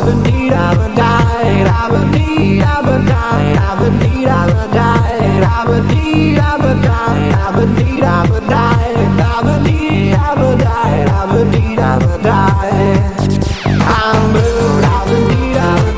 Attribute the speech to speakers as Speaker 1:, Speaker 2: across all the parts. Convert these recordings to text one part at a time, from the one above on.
Speaker 1: We'll keep each other warm. We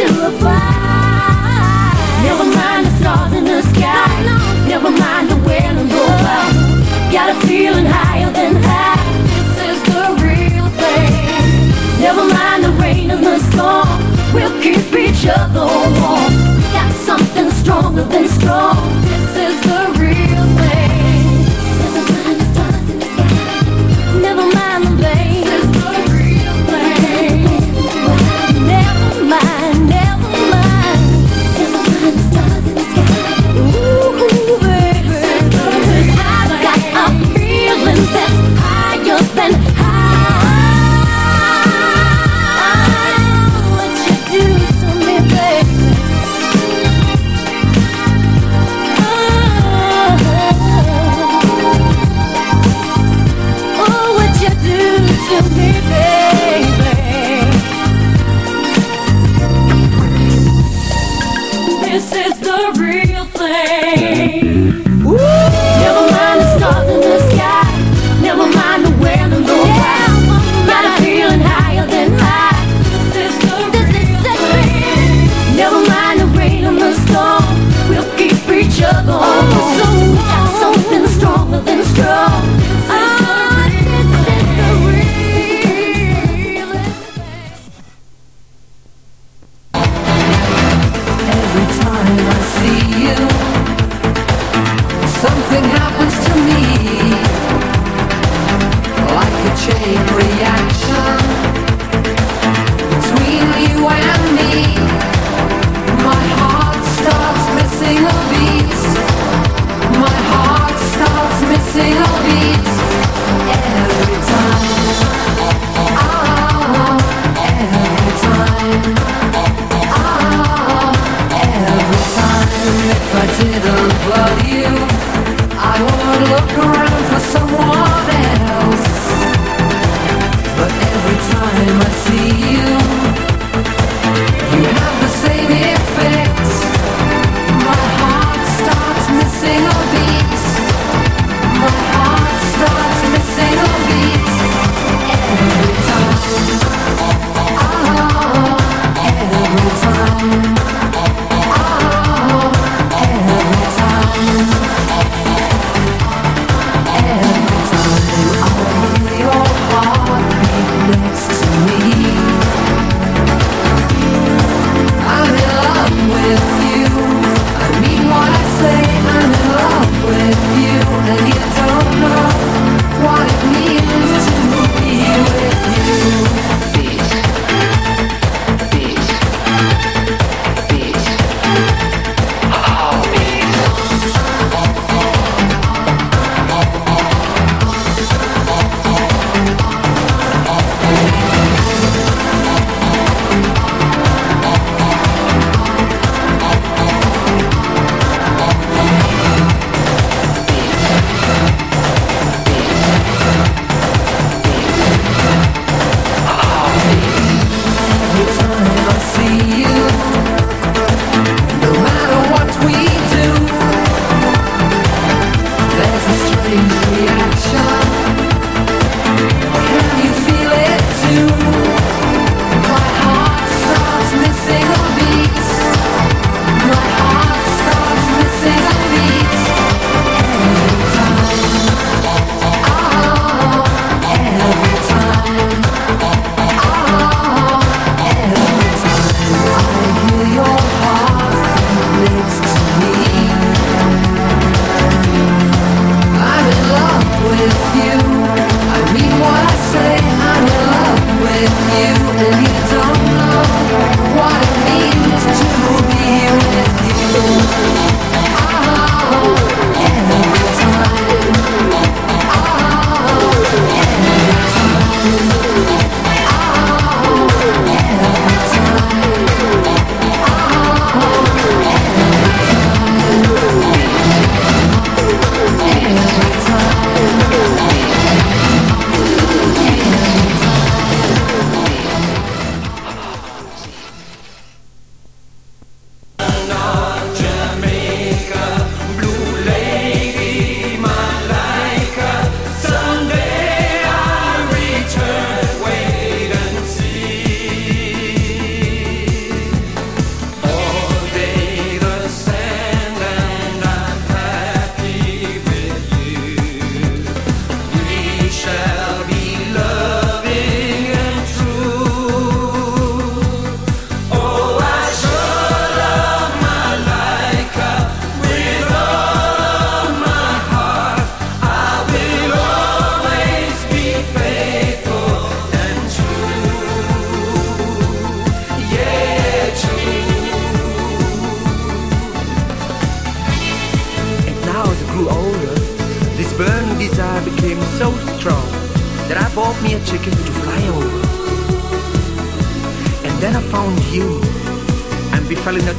Speaker 2: Into a. Never mind the stars in the sky. Never mind the wind and go by. Got a feeling higher than high. This is the real thing. Never mind the rain and the storm. We'll keep each other warm. Got something stronger than strong. This is the real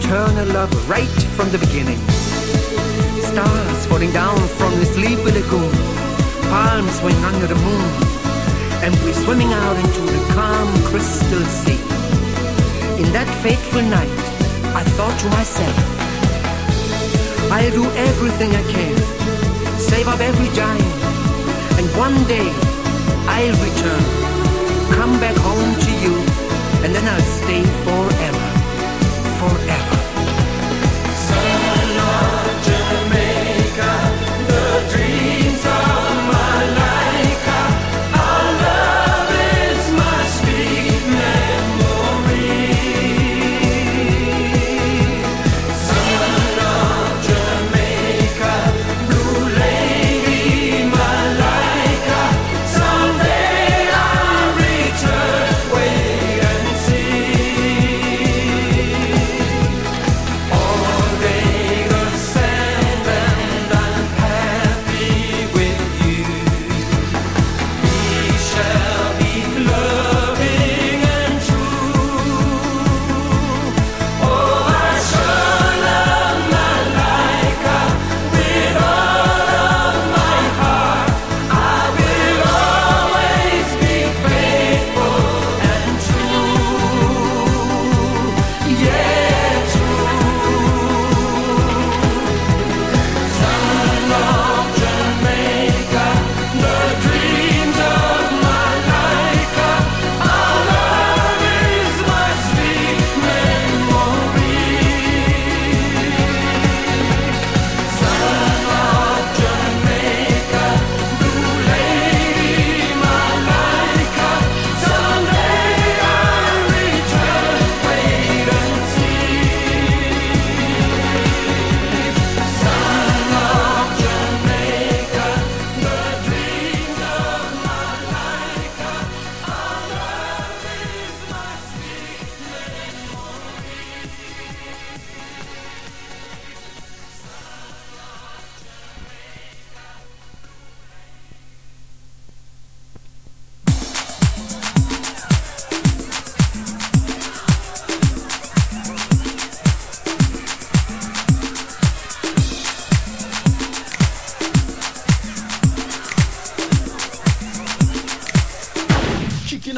Speaker 3: eternal love right from the beginning. Stars falling down from the sleepy lagoon, palms swing under the moon, and we're swimming out into the calm crystal sea. In that fateful night, I thought to myself, I'll do everything I can, save up every dime, and one day I'll return, come back home to you, and then I'll stay forever.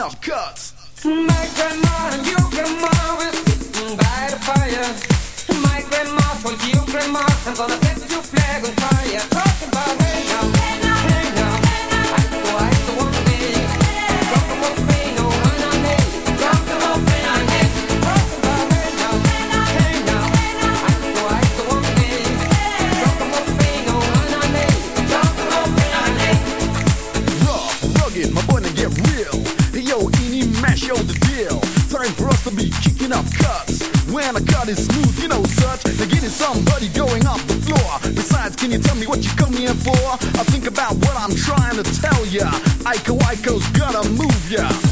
Speaker 4: enough cuts.
Speaker 3: My grandma and your grandma will sit by the fire. My grandma told your grandma I'm gonna set your flag on fire. Talking about her now. and I
Speaker 4: cut it smooth, you know, such. To get somebody going off the floor. Besides, can you tell me what you come here for? I think about what I'm trying to tell ya. Iko Iko's gonna move ya.